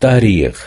тарих.